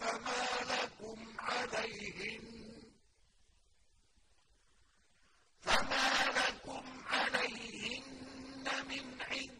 فما لكم عليهن فما لكم عليهن من عدة